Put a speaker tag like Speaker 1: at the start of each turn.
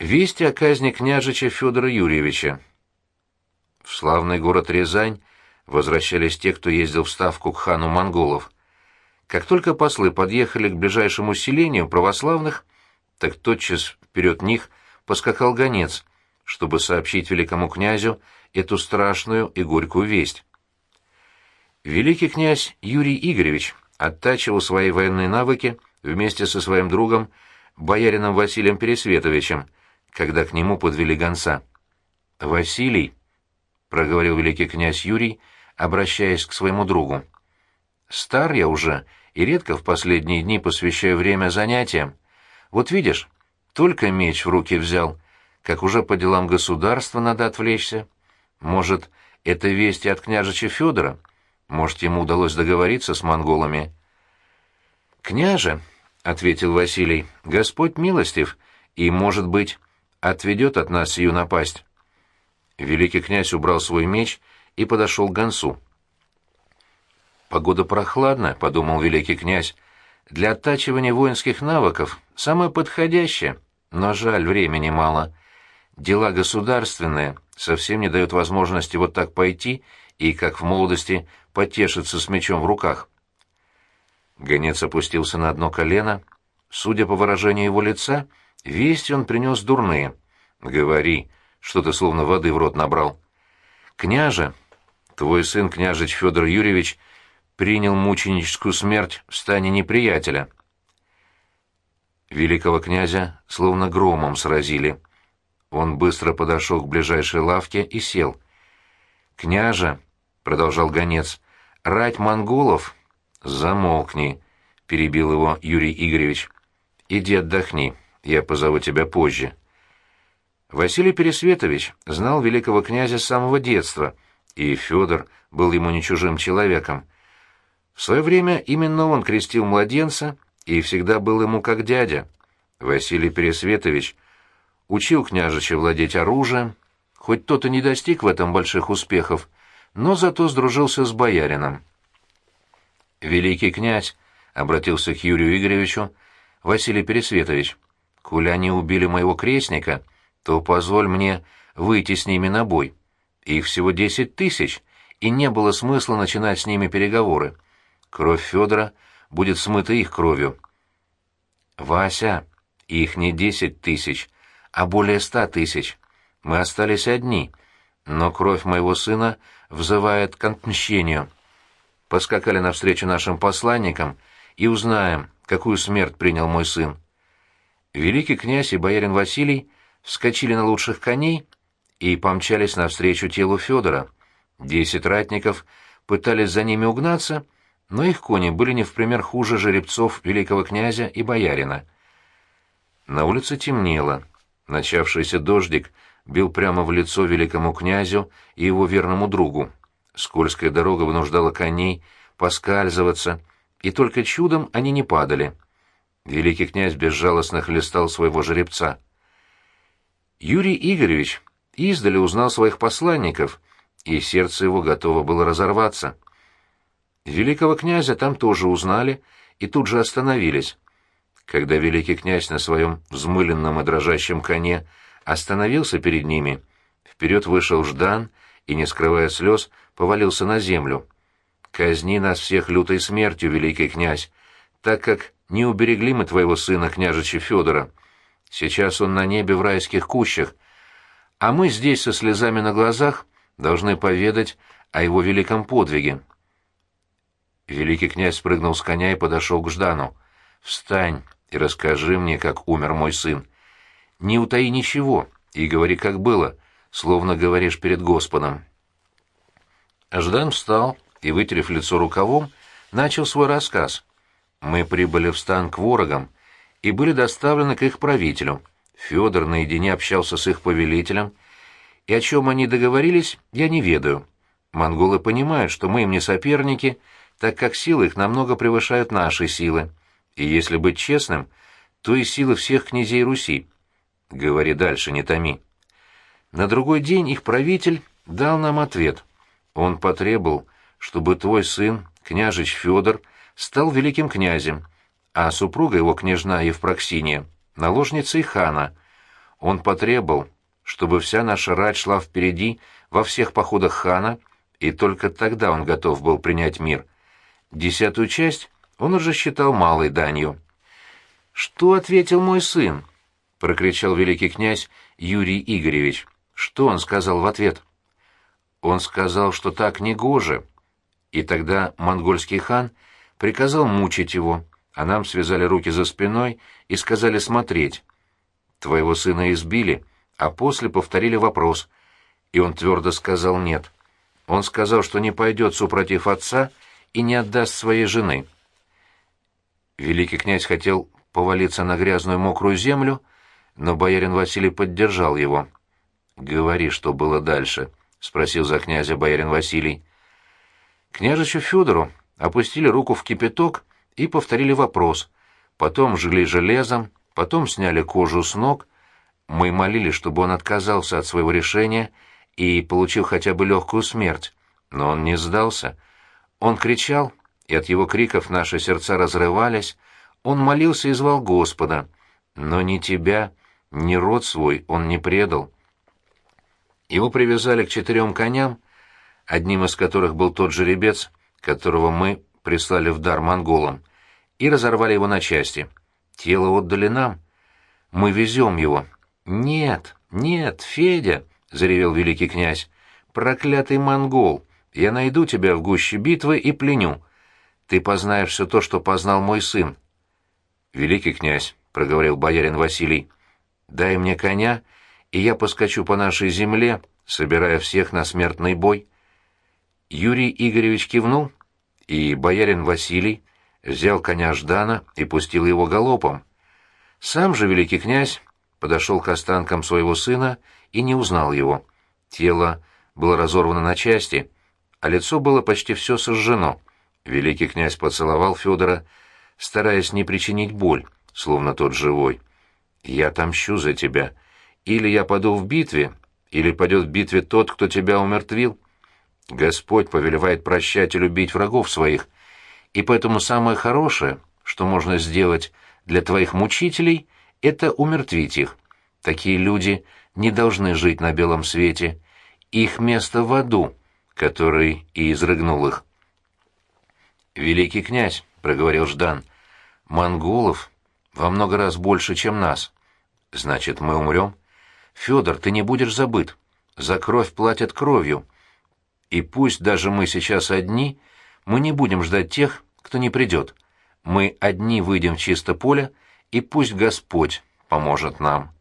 Speaker 1: Вести о казни княжича Федора Юрьевича. В славный город Рязань возвращались те, кто ездил в ставку к хану монголов. Как только послы подъехали к ближайшему селению православных, так тотчас вперед них поскакал гонец, чтобы сообщить великому князю эту страшную и горькую весть. Великий князь Юрий Игоревич оттачивал свои военные навыки вместе со своим другом, боярином Василием Пересветовичем, когда к нему подвели гонца. «Василий», — проговорил великий князь Юрий, обращаясь к своему другу, — «стар я уже и редко в последние дни посвящаю время занятиям. Вот видишь, только меч в руки взял, как уже по делам государства надо отвлечься. Может, это вести от княжича Федора? Может, ему удалось договориться с монголами?» «Княже», — ответил Василий, — «Господь милостив, и, может быть, отведет от нас сию напасть». Великий князь убрал свой меч и подошел к гонцу. «Погода прохладная», — подумал великий князь. «Для оттачивания воинских навыков самое подходящее, но жаль, времени мало. Дела государственные совсем не дают возможности вот так пойти и, как в молодости, потешиться с мечом в руках». Гонец опустился на одно колено. Судя по выражению его лица, — Вести он принес дурные. Говори, что ты словно воды в рот набрал. Княже, твой сын, княжич Федор Юрьевич, принял мученическую смерть в стане неприятеля. Великого князя словно громом сразили. Он быстро подошел к ближайшей лавке и сел. «Княже», — продолжал гонец, — «рать монголов?» «Замолкни», — перебил его Юрий Игоревич. «Иди отдохни, я позову тебя позже. Василий Пересветович знал великого князя с самого детства, и Федор был ему не чужим человеком. В свое время именно он крестил младенца и всегда был ему как дядя. Василий Пересветович учил княжича владеть оружием, хоть тот и не достиг в этом больших успехов, но зато сдружился с боярином. «Великий князь», — обратился к Юрию Игоревичу, — «Василий Пересветович, Коли они убили моего крестника, то позволь мне выйти с ними на бой. Их всего десять тысяч, и не было смысла начинать с ними переговоры. Кровь Федора будет смыта их кровью. Вася, их не десять тысяч, а более ста тысяч. Мы остались одни, но кровь моего сына взывает к отмщению. Поскакали навстречу нашим посланникам и узнаем, какую смерть принял мой сын. Великий князь и боярин Василий вскочили на лучших коней и помчались навстречу телу Федора. Десять ратников пытались за ними угнаться, но их кони были не в пример хуже жеребцов великого князя и боярина. На улице темнело. Начавшийся дождик бил прямо в лицо великому князю и его верному другу. Скользкая дорога вынуждала коней поскальзываться, и только чудом они не падали — Великий князь безжалостно хлестал своего жеребца. Юрий Игоревич издали узнал своих посланников, и сердце его готово было разорваться. Великого князя там тоже узнали и тут же остановились. Когда великий князь на своем взмыленном и дрожащем коне остановился перед ними, вперед вышел Ждан и, не скрывая слез, повалился на землю. «Казни нас всех лютой смертью, великий князь, так как не уберегли мы твоего сына, княжича Федора. Сейчас он на небе в райских кущах, а мы здесь со слезами на глазах должны поведать о его великом подвиге. Великий князь спрыгнул с коня и подошел к Ждану. «Встань и расскажи мне, как умер мой сын. Не утаи ничего и говори, как было, словно говоришь перед Господом». Ждан встал и, вытерев лицо рукавом, начал свой рассказ. Мы прибыли в стан к ворогам и были доставлены к их правителю. Федор наедине общался с их повелителем, и о чем они договорились, я не ведаю. Монголы понимают, что мы им не соперники, так как силы их намного превышают наши силы. И если быть честным, то и силы всех князей Руси. Говори дальше, не томи. На другой день их правитель дал нам ответ. Он потребовал, чтобы твой сын, княжич Федор, стал великим князем, а супруга его, княжна Евпроксиния, наложницей хана. Он потребовал, чтобы вся наша рать шла впереди во всех походах хана, и только тогда он готов был принять мир. Десятую часть он уже считал малой данью. «Что ответил мой сын?» — прокричал великий князь Юрий Игоревич. «Что он сказал в ответ?» Он сказал, что так не гоже. И тогда монгольский хан приказал мучить его, а нам связали руки за спиной и сказали смотреть. Твоего сына избили, а после повторили вопрос, и он твердо сказал «нет». Он сказал, что не пойдет супротив отца и не отдаст своей жены. Великий князь хотел повалиться на грязную мокрую землю, но боярин Василий поддержал его. «Говори, что было дальше», — спросил за князя боярин Василий. Княжичу Федору опустили руку в кипяток и повторили вопрос. Потом жгли железом, потом сняли кожу с ног. Мы молили, чтобы он отказался от своего решения и получил хотя бы легкую смерть. Но он не сдался. Он кричал, и от его криков наши сердца разрывались. Он молился и звал Господа. Но ни тебя, ни род свой он не предал. Его привязали к четырем коням, одним из которых был тот жеребец, которого мы прислали в дар монголам, и разорвали его на части. Тело отдали нам. Мы везем его. «Нет, нет, Федя!» — заревел великий князь. «Проклятый монгол! Я найду тебя в гуще битвы и пленю. Ты познаешь все то, что познал мой сын». «Великий князь», — проговорил боярин Василий, — «дай мне коня и я поскочу по нашей земле, собирая всех на смертный бой. Юрий Игоревич кивнул, и боярин Василий взял коня Ждана и пустил его галопом. Сам же великий князь подошел к останкам своего сына и не узнал его. Тело было разорвано на части, а лицо было почти все сожжено. Великий князь поцеловал Федора, стараясь не причинить боль, словно тот живой. «Я отомщу за тебя», или я паду в битве, или пойдет в битве тот, кто тебя умертвил. Господь повелевает прощать и любить врагов своих, и поэтому самое хорошее, что можно сделать для твоих мучителей, это умертвить их. Такие люди не должны жить на белом свете. Их место в аду, который и изрыгнул их. «Великий князь», — проговорил Ждан, — «монголов во много раз больше, чем нас. Значит, мы умрем?» Федор, ты не будешь забыт. За кровь платят кровью. И пусть даже мы сейчас одни, мы не будем ждать тех, кто не придет. Мы одни выйдем в чисто поле, и пусть Господь поможет нам».